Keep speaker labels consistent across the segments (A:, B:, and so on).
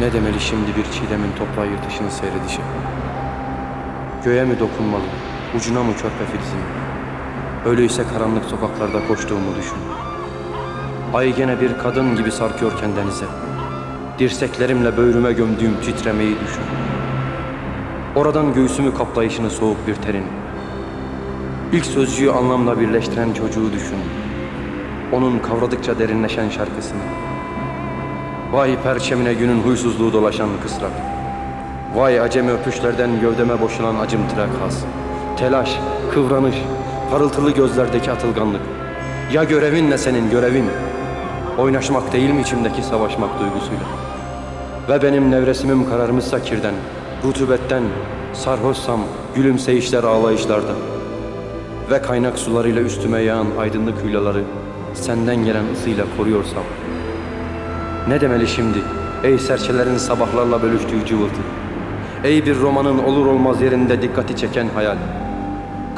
A: Ne demeli şimdi bir çiğdemin toprağı yırtışını seyredişi? Göğe mi dokunmalı, ucuna mı körpe filizim? Öyleyse karanlık sokaklarda koştuğumu düşün. Ay gene bir kadın gibi sarkıyorken denize. Dirseklerimle böğrüme gömdüğüm titremeyi düşün. Oradan göğsümü kaplayışını soğuk bir terin. İlk sözcüğü anlamla birleştiren çocuğu düşün. Onun kavradıkça derinleşen şarkısını. Vay perçemine günün huysuzluğu dolaşan kısrak. Vay acemi öpüşlerden gövdeme boşulan acım trakaz. Telaş, kıvranış, parıltılı gözlerdeki atılganlık. Ya görevin ne senin görevin? Oynaşmak değil mi içimdeki savaşmak duygusuyla? Ve benim nevresimim kararmışsa kirden, rutubetten, sarhoşsam gülümseyişler ağlayışlarda. Ve kaynak sularıyla üstüme yağan aydınlık hülaları senden gelen ısıyla koruyorsam. Ne demeli şimdi ey serçelerin sabahlarla bölüştüğü cıvıltı? Ey bir romanın olur olmaz yerinde dikkati çeken hayal.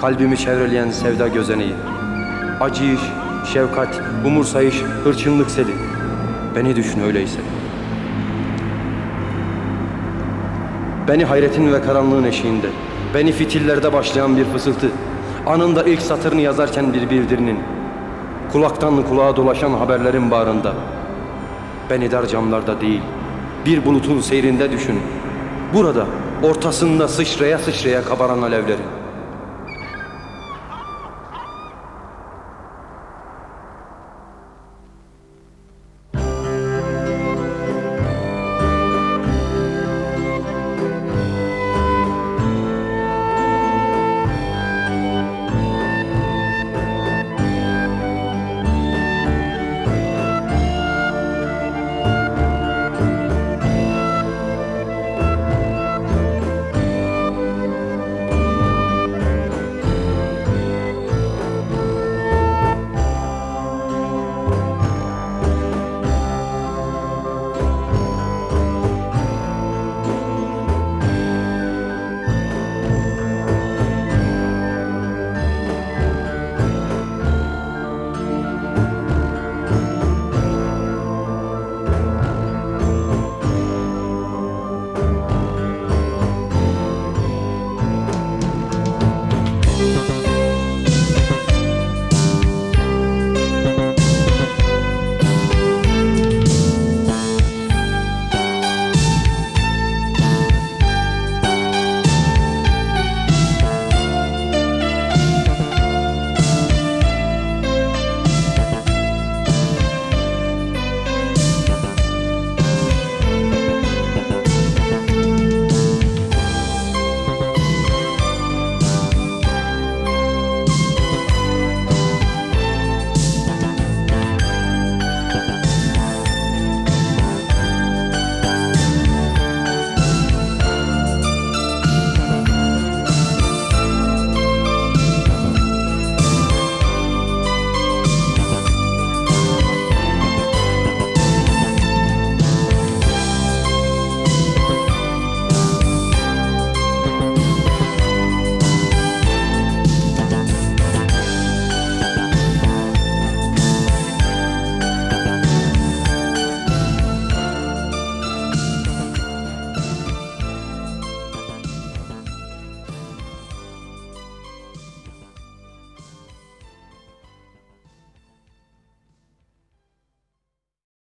A: Kalbimi çevreleyen sevda gözeneği. Acıyış, şefkat, umursayış, hırçınlık seli. Beni düşün öyleyse. Beni hayretin ve karanlığın eşiğinde. Beni fitillerde başlayan bir fısıltı. Anında ilk satırını yazarken bir bildirinin. Kulaktan kulağa dolaşan haberlerin bağrında. Beni dar camlarda değil, bir bulutun seyrinde düşün. Burada, ortasında sıçraya sıçraya kabaran alevleri.